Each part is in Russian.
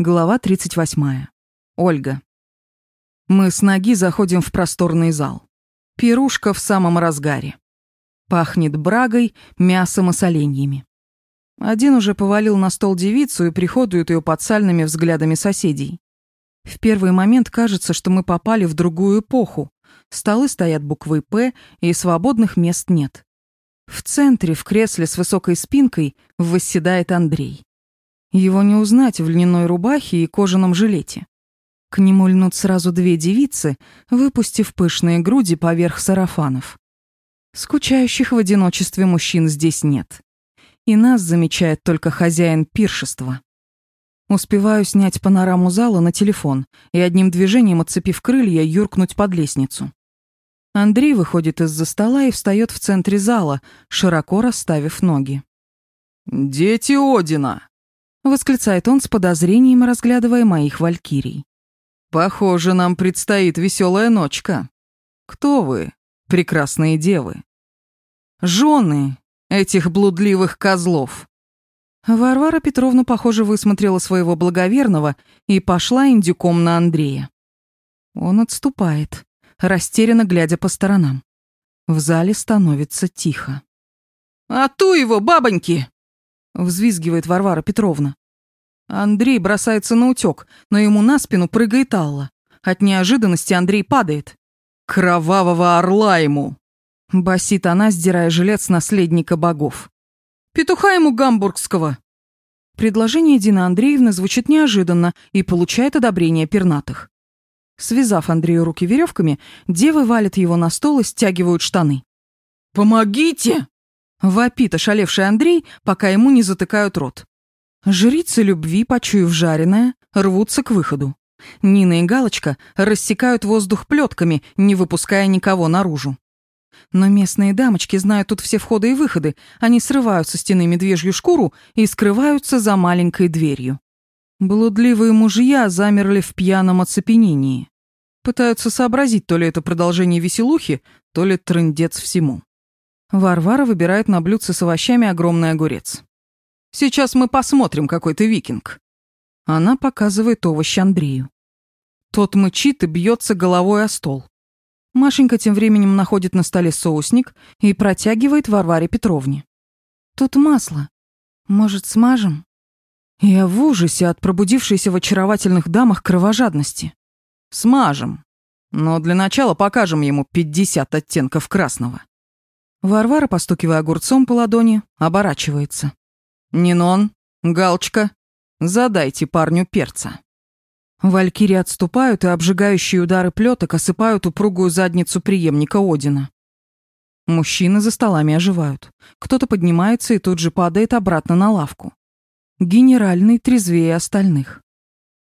Глава 38. Ольга. Мы с ноги заходим в просторный зал. Пирушка в самом разгаре. Пахнет брагой, мясом и соленьями. Один уже повалил на стол девицу и приходует ее под сальными взглядами соседей. В первый момент кажется, что мы попали в другую эпоху. Столы стоят буквой «П», и свободных мест нет. В центре, в кресле с высокой спинкой, восседает Андрей. Его не узнать в льняной рубахе и кожаном жилете. К нему льнут сразу две девицы, выпустив пышные груди поверх сарафанов. Скучающих в одиночестве мужчин здесь нет. И нас замечает только хозяин пиршества. Успеваю снять панораму зала на телефон и одним движением, отцепив крылья, юркнуть под лестницу. Андрей выходит из-за стола и встает в центре зала, широко расставив ноги. «Дети Одина!» Восклицает он с подозрением, разглядывая моих валькирий. Похоже, нам предстоит веселая ночка. Кто вы, прекрасные девы? Жены этих блудливых козлов. Варвара Петровна, похоже, высмотрела своего благоверного и пошла индюком на Андрея. Он отступает, растерянно глядя по сторонам. В зале становится тихо. «А ту его, бабоньки!» Взвизгивает Варвара Петровна. Андрей бросается на утёк, но ему на спину прыгает Алла. От неожиданности Андрей падает. «Кровавого орла ему!» Басит она, сдирая жилет с наследника богов. «Петуха ему гамбургского!» Предложение Дины Андреевны звучит неожиданно и получает одобрение пернатых. Связав Андрею руки веревками, девы валят его на стол и стягивают штаны. «Помогите!» Вопит ошалевший Андрей, пока ему не затыкают рот. Жрицы любви, почуяв жареное, рвутся к выходу. Нина и Галочка рассекают воздух плетками, не выпуская никого наружу. Но местные дамочки знают тут все входы и выходы. Они срывают со стены медвежью шкуру и скрываются за маленькой дверью. Блудливые мужья замерли в пьяном оцепенении. Пытаются сообразить, то ли это продолжение веселухи, то ли трындец всему. Варвара выбирает на блюдце с овощами огромный огурец. «Сейчас мы посмотрим, какой ты викинг». Она показывает овощ Андрею. Тот мычит и бьется головой о стол. Машенька тем временем находит на столе соусник и протягивает Варваре Петровне. «Тут масло. Может, смажем?» Я в ужасе от пробудившейся в очаровательных дамах кровожадности. «Смажем. Но для начала покажем ему 50 оттенков красного». Варвара, постукивая огурцом по ладони, оборачивается. «Нинон, Галочка, задайте парню перца». Валькирии отступают, и обжигающие удары плеток осыпают упругую задницу преемника Одина. Мужчины за столами оживают. Кто-то поднимается и тут же падает обратно на лавку. Генеральный трезвее остальных.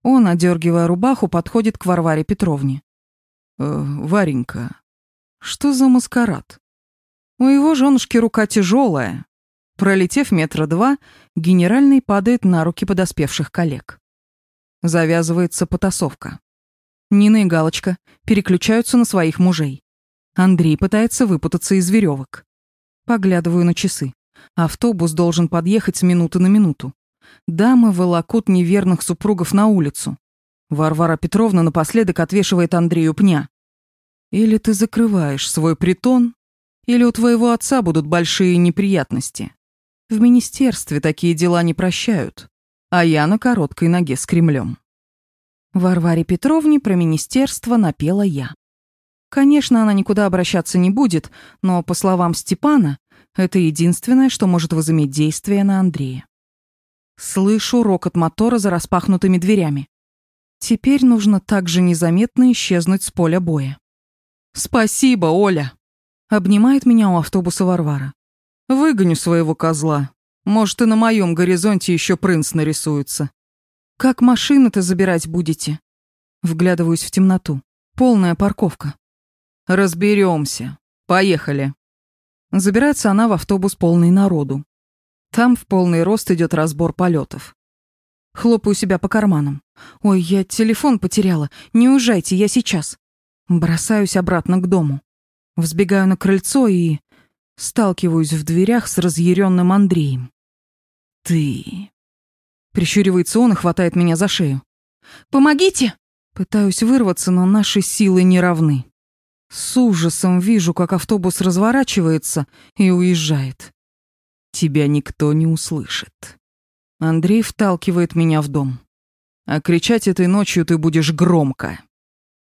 Он, одергивая рубаху, подходит к Варваре Петровне. «Э, «Варенька, что за маскарад?» У его женушки рука тяжелая. Пролетев метра два, генеральный падает на руки подоспевших коллег. Завязывается потасовка. Нина и Галочка переключаются на своих мужей. Андрей пытается выпутаться из веревок. Поглядываю на часы. Автобус должен подъехать с минуты на минуту. Дамы волокут неверных супругов на улицу. Варвара Петровна напоследок отвешивает Андрею пня. «Или ты закрываешь свой притон, или у твоего отца будут большие неприятности. В министерстве такие дела не прощают, а я на короткой ноге с Кремлем. Варваре Петровне про министерство напела я. Конечно, она никуда обращаться не будет, но, по словам Степана, это единственное, что может возыметь действие на Андрея. Слышу рокот мотора за распахнутыми дверями. Теперь нужно также незаметно исчезнуть с поля боя. «Спасибо, Оля!» Обнимает меня у автобуса Варвара. Выгоню своего козла. Может, и на моем горизонте еще принц нарисуется. Как машины-то забирать будете? Вглядываюсь в темноту. Полная парковка. Разберемся. Поехали. Забирается она в автобус полный народу. Там в полный рост идет разбор полетов. Хлопаю себя по карманам. Ой, я телефон потеряла. Не уезжайте, я сейчас. Бросаюсь обратно к дому. Взбегаю на крыльцо и сталкиваюсь в дверях с разъяренным Андреем. «Ты...» Прищуривается он и хватает меня за шею. «Помогите!» Пытаюсь вырваться, но наши силы не равны. С ужасом вижу, как автобус разворачивается и уезжает. Тебя никто не услышит. Андрей вталкивает меня в дом. А кричать этой ночью ты будешь громко.